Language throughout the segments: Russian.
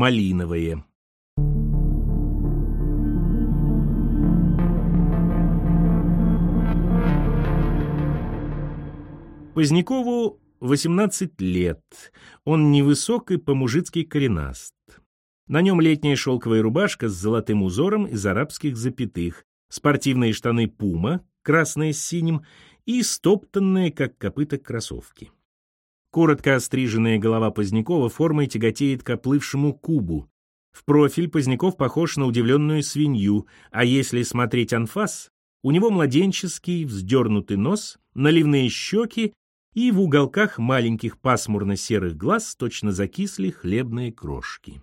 малиновое. Позднякову 18 лет. Он невысок и по-мужицки коренаст. На нем летняя шелковая рубашка с золотым узором из арабских запятых, спортивные штаны «Пума», красные с синим, и стоптанные, как копыта, кроссовки. Коротко остриженная голова Позднякова формой тяготеет к оплывшему кубу. В профиль Поздняков похож на удивленную свинью, а если смотреть анфас, у него младенческий вздернутый нос, наливные щеки и в уголках маленьких пасмурно-серых глаз точно закисли хлебные крошки.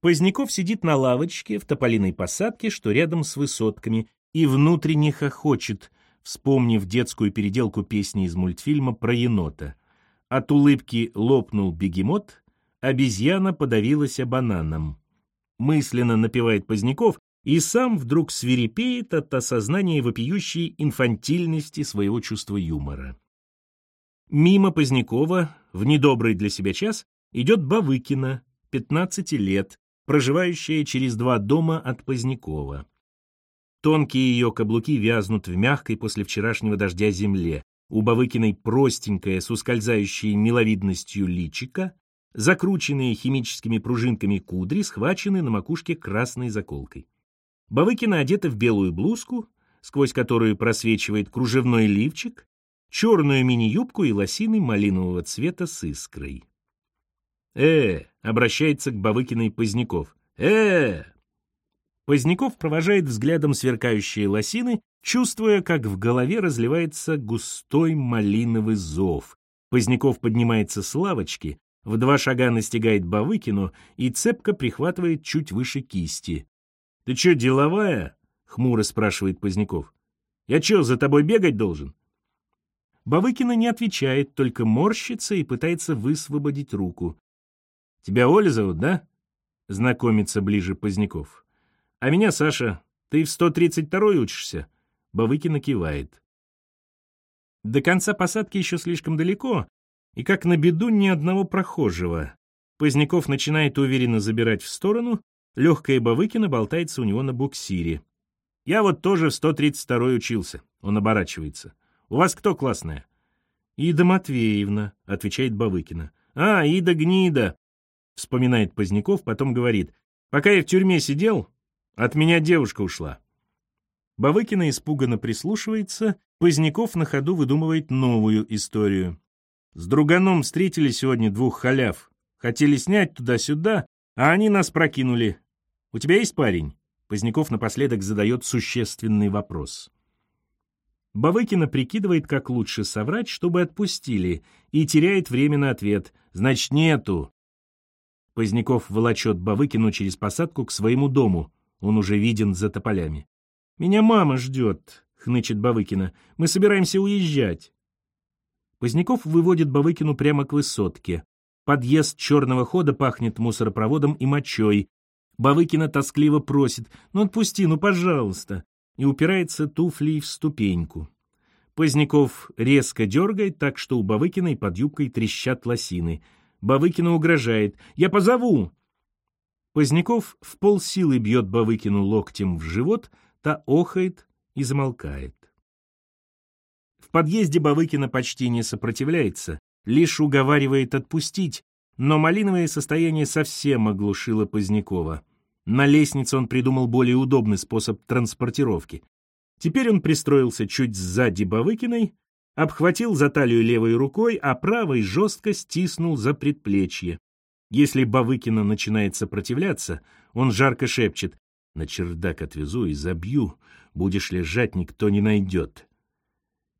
Поздняков сидит на лавочке в тополиной посадке, что рядом с высотками, и внутренне хохочет, вспомнив детскую переделку песни из мультфильма про енота. От улыбки лопнул бегемот, обезьяна подавилась бананом. Мысленно напевает Поздняков и сам вдруг свирепеет от осознания вопиющей инфантильности своего чувства юмора. Мимо Позднякова, в недобрый для себя час, идет Бавыкина, 15 лет, проживающая через два дома от Позднякова. Тонкие ее каблуки вязнут в мягкой после вчерашнего дождя земле. У Бавыкиной простенькая, с ускользающей миловидностью личика, закрученные химическими пружинками кудри схвачены на макушке красной заколкой. Бавыкина одета в белую блузку, сквозь которую просвечивает кружевной лифчик, черную мини-юбку и лосины малинового цвета с искрой. «Э!» — обращается к Бавыкиной Поздняков. «Э!» Поздняков провожает взглядом сверкающие лосины, чувствуя, как в голове разливается густой малиновый зов. Поздняков поднимается с лавочки, в два шага настигает Бавыкину и цепко прихватывает чуть выше кисти. «Ты чё, деловая?» — хмуро спрашивает Поздняков. «Я чё, за тобой бегать должен?» Бавыкина не отвечает, только морщится и пытается высвободить руку. «Тебя Оля зовут, да?» — знакомится ближе Поздняков. А меня Саша. Ты в 132-й учишься?» Бавыкина кивает. До конца посадки еще слишком далеко, и как на беду ни одного прохожего. Поздняков начинает уверенно забирать в сторону, легкая Бавыкина болтается у него на буксире. «Я вот тоже в 132-й учился», — он оборачивается. «У вас кто классная?» «Ида Матвеевна», — отвечает Бавыкина. «А, Ида Гнида», — вспоминает Поздняков, потом говорит. «Пока я в тюрьме сидел, от меня девушка ушла. Бавыкина испуганно прислушивается, Поздняков на ходу выдумывает новую историю. С друганом встретили сегодня двух халяв. Хотели снять туда-сюда, а они нас прокинули. У тебя есть парень? Поздняков напоследок задает существенный вопрос. Бавыкина прикидывает, как лучше соврать, чтобы отпустили, и теряет время на ответ. Значит, нету. Поздняков волочет Бавыкину через посадку к своему дому. Он уже виден за тополями. «Меня мама ждет», — хнычет Бавыкина. «Мы собираемся уезжать». Поздняков выводит Бавыкину прямо к высотке. Подъезд черного хода пахнет мусоропроводом и мочой. Бавыкина тоскливо просит «Ну отпусти, ну пожалуйста!» и упирается туфлей в ступеньку. Поздняков резко дергает так, что у Бавыкиной под юбкой трещат лосины. Бавыкина угрожает «Я позову!» Поздняков в полсилы бьет Бавыкину локтем в живот, та охает и замолкает. В подъезде Бавыкина почти не сопротивляется, лишь уговаривает отпустить, но малиновое состояние совсем оглушило Позднякова. На лестнице он придумал более удобный способ транспортировки. Теперь он пристроился чуть сзади Бавыкиной, обхватил за талию левой рукой, а правой жестко стиснул за предплечье. Если Бавыкина начинает сопротивляться, он жарко шепчет «На чердак отвезу и забью, будешь лежать, никто не найдет».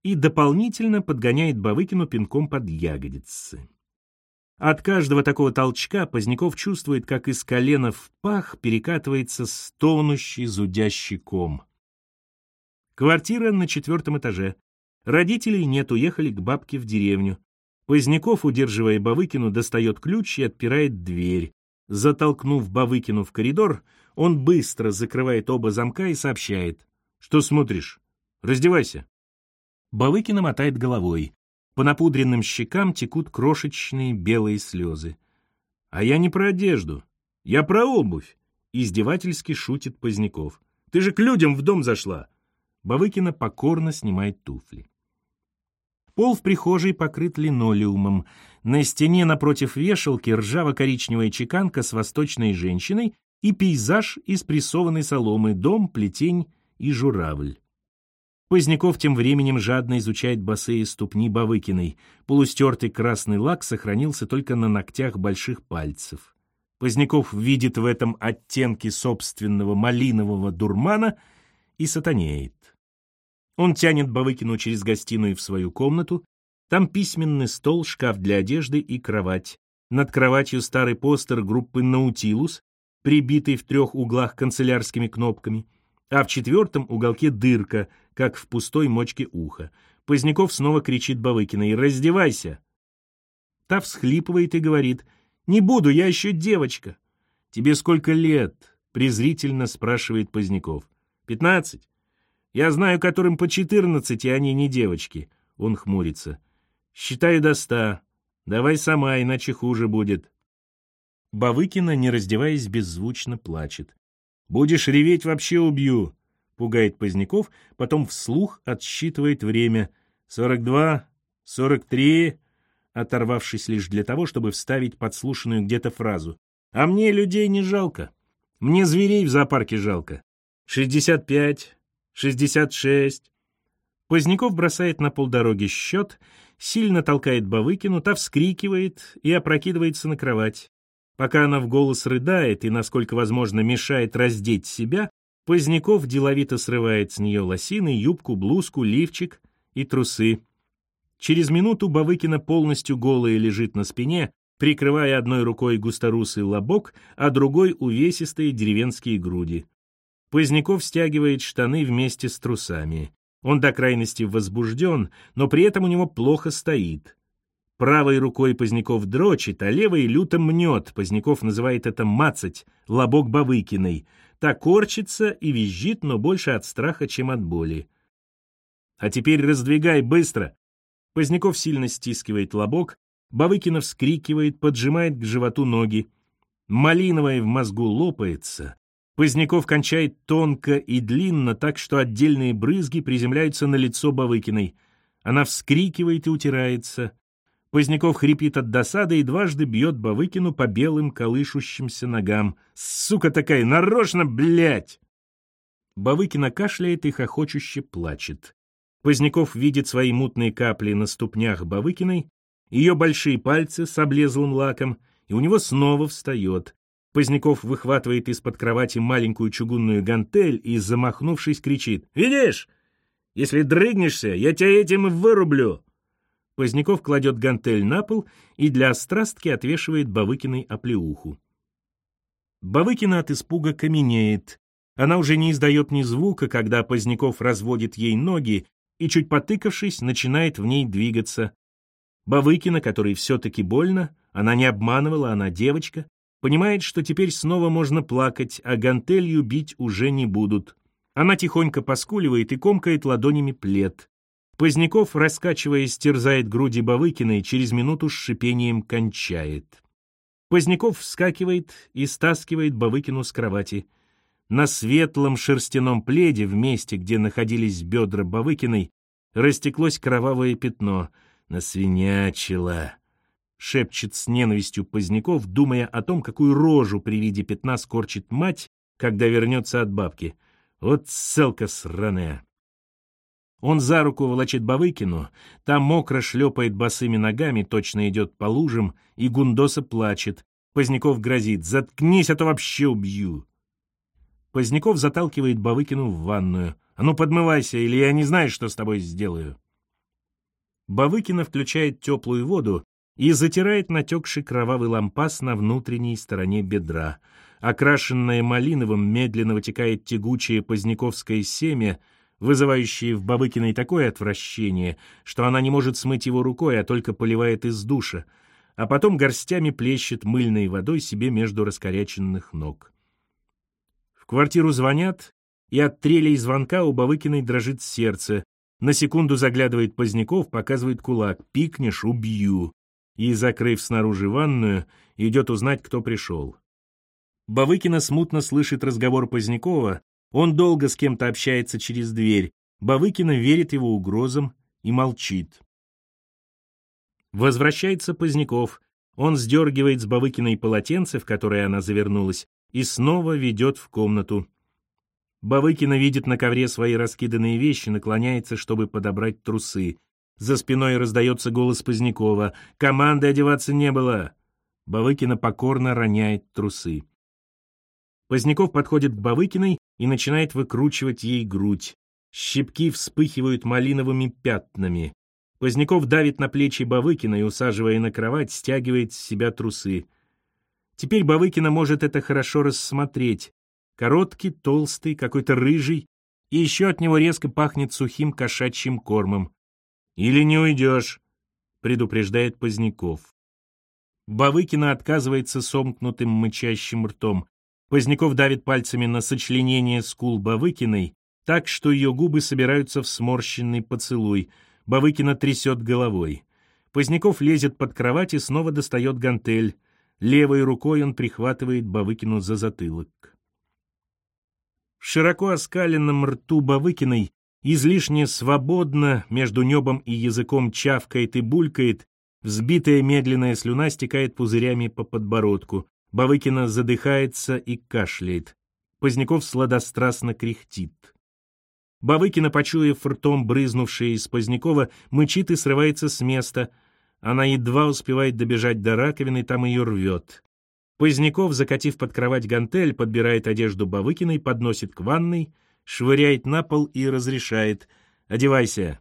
И дополнительно подгоняет Бавыкину пинком под ягодицы. От каждого такого толчка Поздняков чувствует, как из колена в пах перекатывается стонущий зудящий ком. Квартира на четвертом этаже. Родителей нет, уехали к бабке в деревню. Поздняков, удерживая Бавыкину, достает ключ и отпирает дверь. Затолкнув Бавыкину в коридор, он быстро закрывает оба замка и сообщает. «Что смотришь? Раздевайся». Бавыкина мотает головой. По напудренным щекам текут крошечные белые слезы. А я не про одежду. Я про обувь. Издевательски шутит Поздняков. Ты же к людям в дом зашла. Бавыкина покорно снимает туфли. Пол в прихожей покрыт линолеумом. На стене напротив вешалки ржаво-коричневая чеканка с восточной женщиной и пейзаж из прессованной соломы, дом, плетень и журавль. Поздняков тем временем жадно изучает босые ступни Бавыкиной. Полустертый красный лак сохранился только на ногтях больших пальцев. Поздняков видит в этом оттенки собственного малинового дурмана и сатанеет. Он тянет Бавыкину через гостиную в свою комнату. Там письменный стол, шкаф для одежды и кровать. Над кроватью старый постер группы «Наутилус», прибитый в трех углах канцелярскими кнопками, а в четвертом уголке дырка, как в пустой мочке уха. Поздняков снова кричит Бавыкиной «Раздевайся!». Та всхлипывает и говорит «Не буду, я еще девочка». «Тебе сколько лет?» — презрительно спрашивает Поздняков. «Пятнадцать?» Я знаю, которым по четырнадцать, и они не девочки. Он хмурится. Считаю до ста. Давай сама, иначе хуже будет. Бавыкина, не раздеваясь, беззвучно плачет. «Будешь реветь, вообще убью!» — пугает Поздняков, потом вслух отсчитывает время. «Сорок два, сорок три...» оторвавшись лишь для того, чтобы вставить подслушанную где-то фразу. «А мне людей не жалко. Мне зверей в зоопарке жалко. Шестьдесят пять, шестьдесят шесть. Поздняков бросает на полдороги счет, сильно толкает Бавыкину, та вскрикивает и опрокидывается на кровать. Пока она в голос рыдает и, насколько возможно, мешает раздеть себя, Поздняков деловито срывает с нее лосины, юбку, блузку, лифчик и трусы. Через минуту Бавыкина полностью голая лежит на спине, прикрывая одной рукой густорусый лобок, а другой — увесистые деревенские груди. Поздняков стягивает штаны вместе с трусами. Он до крайности возбужден, но при этом у него плохо стоит. Правой рукой Поздняков дрочит, а левой люто мнет. Поздняков называет это «мацать», лобок Бавыкиной. Так корчится и визжит, но больше от страха, чем от боли. «А теперь раздвигай быстро!» Поздняков сильно стискивает лобок, Бавыкина вскрикивает, поджимает к животу ноги. Малиновая в мозгу лопается, Поздняков кончает тонко и длинно, так что отдельные брызги приземляются на лицо Бавыкиной. Она вскрикивает и утирается. Поздняков хрипит от досады и дважды бьет Бавыкину по белым колышущимся ногам. «Сука такая, нарочно, блядь!» Бавыкина кашляет и хохочуще плачет. Поздняков видит свои мутные капли на ступнях Бавыкиной, ее большие пальцы с облезлым лаком, и у него снова встает. Поздняков выхватывает из-под кровати маленькую чугунную гантель и, замахнувшись, кричит. «Видишь? Если дрыгнешься, я тебя этим вырублю!» Поздняков кладет гантель на пол и для острастки отвешивает Бавыкиной оплеуху. Бавыкина от испуга каменеет. Она уже не издает ни звука, когда Поздняков разводит ей ноги и, чуть потыкавшись, начинает в ней двигаться. Бавыкина, которой все-таки больно, она не обманывала, она девочка, Понимает, что теперь снова можно плакать, а гантелью бить уже не будут. Она тихонько поскуливает и комкает ладонями плед. Поздняков, раскачиваясь, терзает груди Бавыкина и через минуту с шипением кончает. Поздняков вскакивает и стаскивает Бавыкину с кровати. На светлом шерстяном пледе, в месте, где находились бедра Бавыкиной, растеклось кровавое пятно. Насвинячила. — шепчет с ненавистью Поздняков, думая о том, какую рожу при виде пятна скорчит мать, когда вернется от бабки. Вот ссылка сраная. Он за руку волочит Бавыкину, та мокро шлепает босыми ногами, точно идет по лужам, и Гундоса плачет. Поздняков грозит «Заткнись, а то вообще убью!» Поздняков заталкивает Бавыкину в ванную. «А ну подмывайся, или я не знаю, что с тобой сделаю!» Бавыкина включает теплую воду, и затирает натекший кровавый лампас на внутренней стороне бедра. Окрашенное малиновым медленно вытекает тягучее поздняковское семя, вызывающее в Бабыкиной такое отвращение, что она не может смыть его рукой, а только поливает из душа, а потом горстями плещет мыльной водой себе между раскоряченных ног. В квартиру звонят, и от трелей звонка у Бабыкиной дрожит сердце. На секунду заглядывает Поздняков, показывает кулак. «Пикнешь — убью!» И, закрыв снаружи ванную, идет узнать, кто пришел. Бавыкина смутно слышит разговор Позднякова, он долго с кем-то общается через дверь, Бавыкина верит его угрозам и молчит. Возвращается Поздняков, он сдергивает с Бавыкиной полотенце, в которое она завернулась, и снова ведет в комнату. Бавыкина видит на ковре свои раскиданные вещи, наклоняется, чтобы подобрать трусы. За спиной раздается голос Позднякова. «Команды одеваться не было!» Бавыкина покорно роняет трусы. Поздняков подходит к Бавыкиной и начинает выкручивать ей грудь. Щипки вспыхивают малиновыми пятнами. Поздняков давит на плечи Бавыкина и, усаживая на кровать, стягивает с себя трусы. Теперь Бавыкина может это хорошо рассмотреть. Короткий, толстый, какой-то рыжий, и еще от него резко пахнет сухим кошачьим кормом. «Или не уйдешь», — предупреждает Поздняков. Бавыкина отказывается сомкнутым мычащим ртом. Поздняков давит пальцами на сочленение скул Бавыкиной, так, что ее губы собираются в сморщенный поцелуй. Бавыкина трясет головой. Поздняков лезет под кровать и снова достает гантель. Левой рукой он прихватывает Бавыкину за затылок. В широко оскаленном рту Бавыкиной излишне свободно между небом и языком чавкает и булькает, взбитая медленная слюна стекает пузырями по подбородку. Бавыкина задыхается и кашляет. Поздняков сладострастно кряхтит. Бавыкина, почуяв ртом брызнувшее из Позднякова, мычит и срывается с места. Она едва успевает добежать до раковины, там ее рвет. Поздняков, закатив под кровать гантель, подбирает одежду Бавыкиной, подносит к ванной, швыряет на пол и разрешает. «Одевайся».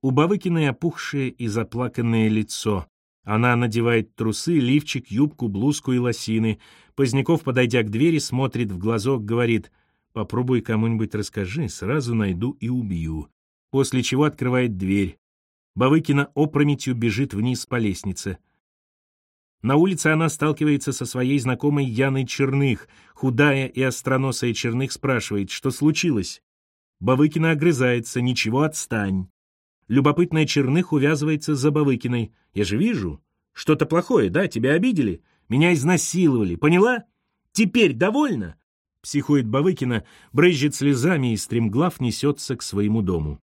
У Бавыкиной опухшее и заплаканное лицо. Она надевает трусы, лифчик, юбку, блузку и лосины. Поздняков, подойдя к двери, смотрит в глазок, говорит — Попробуй кому-нибудь расскажи, сразу найду и убью. После чего открывает дверь. Бавыкина опрометью бежит вниз по лестнице. На улице она сталкивается со своей знакомой Яной Черных. Худая и остроносая Черных спрашивает, что случилось. Бавыкина огрызается, ничего, отстань. Любопытная Черных увязывается за Бавыкиной. Я же вижу. Что-то плохое, да? Тебя обидели? Меня изнасиловали, поняла? Теперь довольна? психует Бавыкина, брызжет слезами и стремглав несется к своему дому.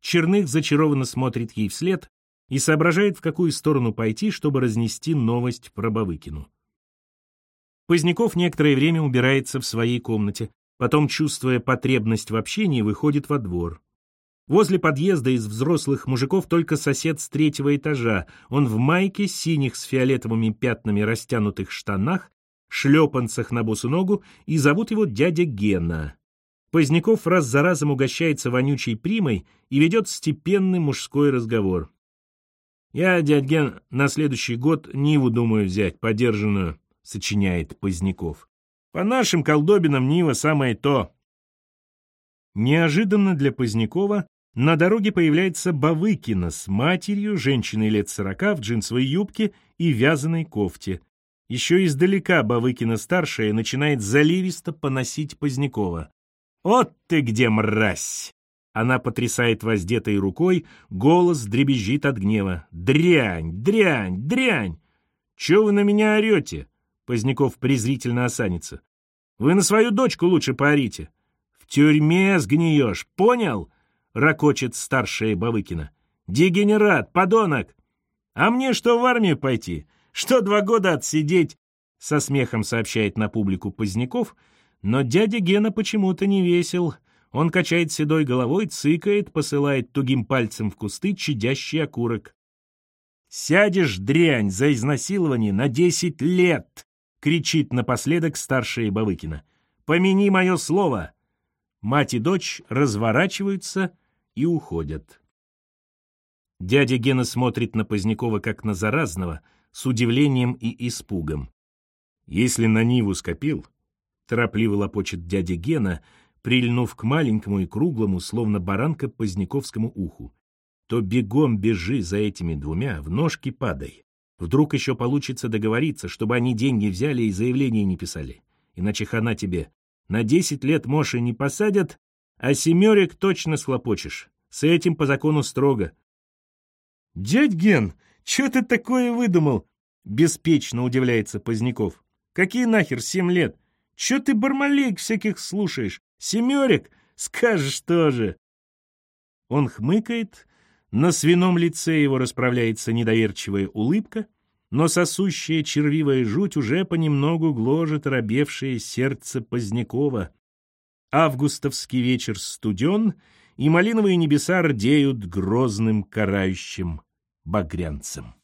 Черных зачарованно смотрит ей вслед и соображает, в какую сторону пойти, чтобы разнести новость про Бавыкину. Поздняков некоторое время убирается в своей комнате, потом, чувствуя потребность в общении, выходит во двор. Возле подъезда из взрослых мужиков только сосед с третьего этажа. Он в майке, синих с фиолетовыми пятнами растянутых штанах шлепанцах на босу ногу, и зовут его дядя Гена. Поздняков раз за разом угощается вонючей примой и ведет степенный мужской разговор. «Я, дядь Ген, на следующий год Ниву думаю взять, подержанную», — сочиняет Поздняков. «По нашим колдобинам Нива самое то». Неожиданно для Позднякова на дороге появляется Бавыкина с матерью, женщиной лет сорока в джинсовой юбке и вязаной кофте. Еще издалека Бавыкина-старшая начинает заливисто поносить Позднякова. «Вот ты где, мразь!» Она потрясает воздетой рукой, голос дребезжит от гнева. «Дрянь! Дрянь! Дрянь! Че вы на меня орете?» Поздняков презрительно осанится. «Вы на свою дочку лучше поорите. В тюрьме сгниешь, понял?» Ракочет старшая Бавыкина. «Дегенерат, подонок! А мне что, в армию пойти? Что два года отсидеть?» Со смехом сообщает на публику Поздняков, но дядя Гена почему-то не весел. Он качает седой головой, цыкает, посылает тугим пальцем в кусты чадящий окурок. «Сядешь, дрянь, за изнасилование на десять лет!» — кричит напоследок старшая Бавыкина. «Помяни мое слово!» Мать и дочь разворачиваются и уходят. Дядя Гена смотрит на Позднякова как на заразного — с удивлением и испугом. Если на Ниву скопил, торопливо лопочет дядя Гена, прильнув к маленькому и круглому, словно баранка Поздняковскому уху, то бегом бежи за этими двумя, в ножки падай. Вдруг еще получится договориться, чтобы они деньги взяли и заявление не писали. Иначе хана тебе. На десять лет Моши не посадят, а семерик точно схлопочешь. С этим по закону строго. «Дядь Ген, что ты такое выдумал?» Беспечно удивляется Поздняков. Какие нахер семь лет? Че ты бармалейк всяких слушаешь? Семерик? Скажешь тоже. Он хмыкает, на свином лице его расправляется недоверчивая улыбка, но сосущая червивая жуть уже понемногу гложет робевшее сердце Позднякова. Августовский вечер студен, и малиновые небеса рдеют грозным карающим багрянцем.